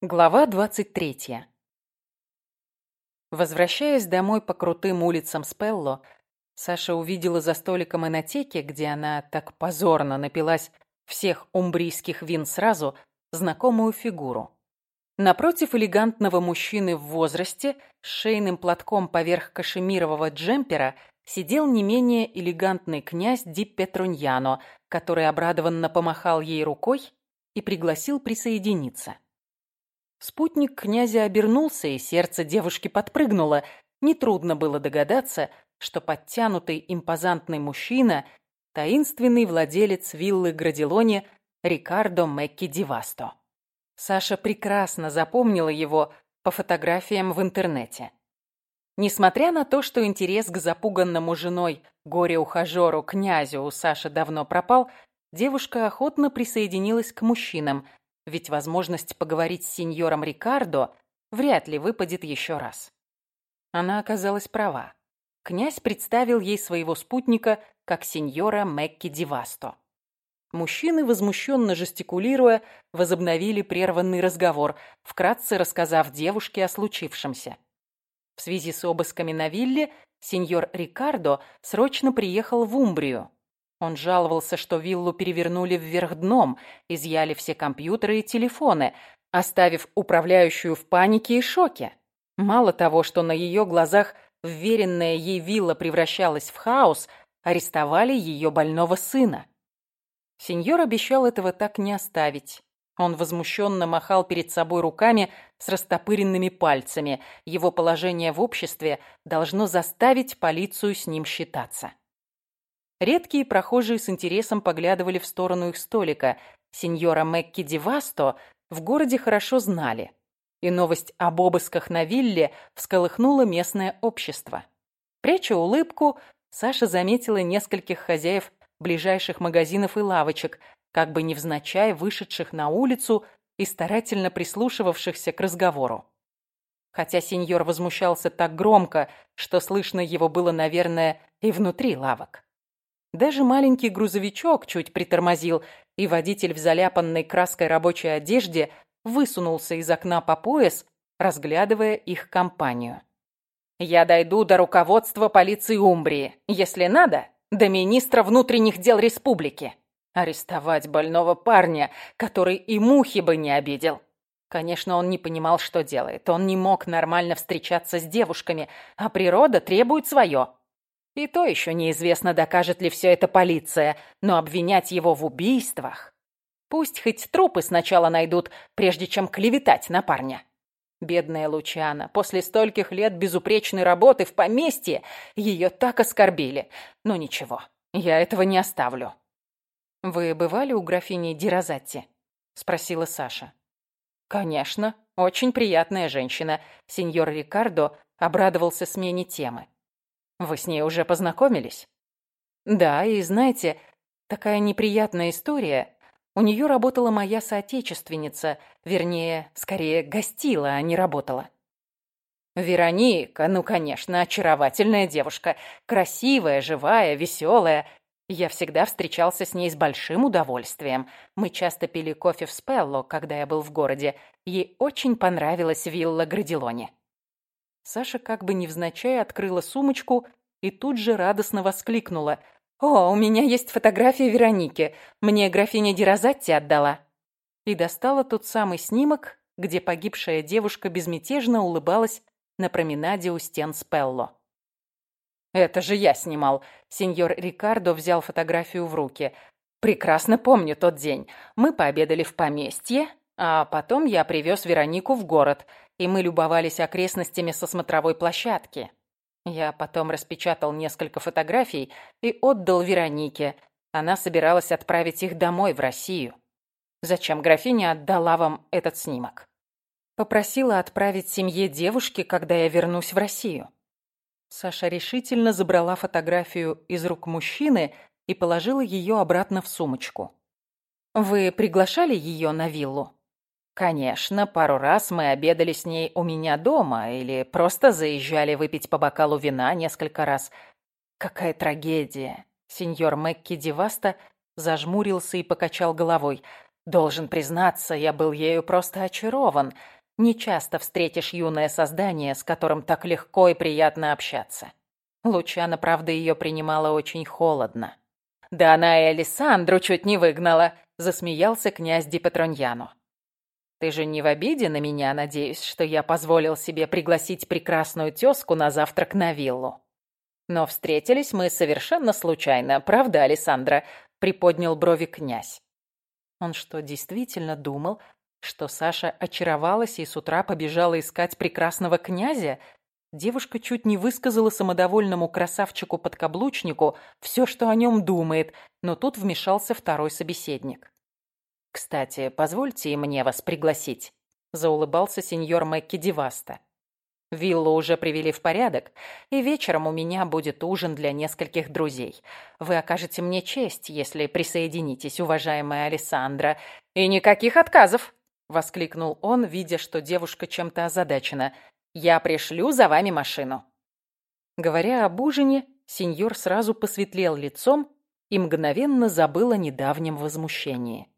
Глава 23. Возвращаясь домой по крутым улицам Спелло, Саша увидела за столиком инотеки, где она так позорно напилась всех умбрийских вин сразу, знакомую фигуру. Напротив элегантного мужчины в возрасте с шейным платком поверх кашемирового джемпера сидел не менее элегантный князь Ди Петруньяно, который обрадованно помахал ей рукой и пригласил присоединиться. Спутник князя обернулся, и сердце девушки подпрыгнуло. Нетрудно было догадаться, что подтянутый импозантный мужчина – таинственный владелец виллы Градилоне Рикардо Мекки Дивасто. Саша прекрасно запомнила его по фотографиям в интернете. Несмотря на то, что интерес к запуганному женой горе-ухажеру князю у Саши давно пропал, девушка охотно присоединилась к мужчинам – ведь возможность поговорить с сеньором Рикардо вряд ли выпадет еще раз. Она оказалась права. Князь представил ей своего спутника как сеньора Мекки Дивасто. Мужчины, возмущенно жестикулируя, возобновили прерванный разговор, вкратце рассказав девушке о случившемся. В связи с обысками на вилле сеньор Рикардо срочно приехал в Умбрию, он жаловался, что виллу перевернули вверх дном, изъяли все компьютеры и телефоны, оставив управляющую в панике и шоке. Мало того, что на ее глазах вверенная ей вилла превращалась в хаос, арестовали ее больного сына. Сеньор обещал этого так не оставить. Он возмущенно махал перед собой руками с растопыренными пальцами. Его положение в обществе должно заставить полицию с ним считаться. Редкие прохожие с интересом поглядывали в сторону их столика. Сеньора Мекки Дивасто в городе хорошо знали. И новость об обысках на вилле всколыхнула местное общество. Пряча улыбку, Саша заметила нескольких хозяев ближайших магазинов и лавочек, как бы невзначай вышедших на улицу и старательно прислушивавшихся к разговору. Хотя сеньор возмущался так громко, что слышно его было, наверное, и внутри лавок. Даже маленький грузовичок чуть притормозил, и водитель в заляпанной краской рабочей одежде высунулся из окна по пояс, разглядывая их компанию. «Я дойду до руководства полиции Умбрии. Если надо, до министра внутренних дел республики. Арестовать больного парня, который и мухи бы не обидел». Конечно, он не понимал, что делает. Он не мог нормально встречаться с девушками, а природа требует свое. И то еще неизвестно, докажет ли все это полиция, но обвинять его в убийствах... Пусть хоть трупы сначала найдут, прежде чем клеветать на парня. Бедная Лучана, после стольких лет безупречной работы в поместье, ее так оскорбили. Но ничего, я этого не оставлю. «Вы бывали у графини Дирозатти?» — спросила Саша. «Конечно, очень приятная женщина». Сеньор Рикардо обрадовался смене темы. Вы с ней уже познакомились? Да, и знаете, такая неприятная история. У нее работала моя соотечественница, вернее, скорее гостила, а не работала. Вероника, ну, конечно, очаровательная девушка. Красивая, живая, веселая. Я всегда встречался с ней с большим удовольствием. Мы часто пили кофе в Спелло, когда я был в городе. Ей очень понравилась вилла Градилоне. Саша как бы невзначай открыла сумочку и тут же радостно воскликнула. «О, у меня есть фотография Вероники. Мне графиня Дирозатти отдала». И достала тот самый снимок, где погибшая девушка безмятежно улыбалась на променаде у стен Спелло. «Это же я снимал!» Сеньор Рикардо взял фотографию в руки. «Прекрасно помню тот день. Мы пообедали в поместье, а потом я привез Веронику в город и мы любовались окрестностями со смотровой площадки. Я потом распечатал несколько фотографий и отдал Веронике. Она собиралась отправить их домой, в Россию. Зачем графиня отдала вам этот снимок? Попросила отправить семье девушки, когда я вернусь в Россию. Саша решительно забрала фотографию из рук мужчины и положила ее обратно в сумочку. «Вы приглашали ее на виллу?» Конечно, пару раз мы обедали с ней у меня дома или просто заезжали выпить по бокалу вина несколько раз. Какая трагедия. Сеньор Мэкки Деваста зажмурился и покачал головой. Должен признаться, я был ею просто очарован. Не часто встретишь юное создание, с которым так легко и приятно общаться. Лучана, правда, ее принимала очень холодно. «Да она и Александру чуть не выгнала», — засмеялся князь Ди Петроньяну. «Ты же не в обиде на меня, надеюсь, что я позволил себе пригласить прекрасную тезку на завтрак на виллу?» «Но встретились мы совершенно случайно, правда, Александра?» — приподнял брови князь. Он что, действительно думал, что Саша очаровалась и с утра побежала искать прекрасного князя? Девушка чуть не высказала самодовольному красавчику-подкаблучнику все, что о нем думает, но тут вмешался второй собеседник. «Кстати, позвольте мне вас пригласить», — заулыбался сеньор Мэкки Диваста. «Виллу уже привели в порядок, и вечером у меня будет ужин для нескольких друзей. Вы окажете мне честь, если присоединитесь, уважаемая Александра. И никаких отказов!» — воскликнул он, видя, что девушка чем-то озадачена — я пришлю за вами машину». Говоря об ужине, сеньор сразу посветлел лицом и мгновенно забыл о недавнем возмущении.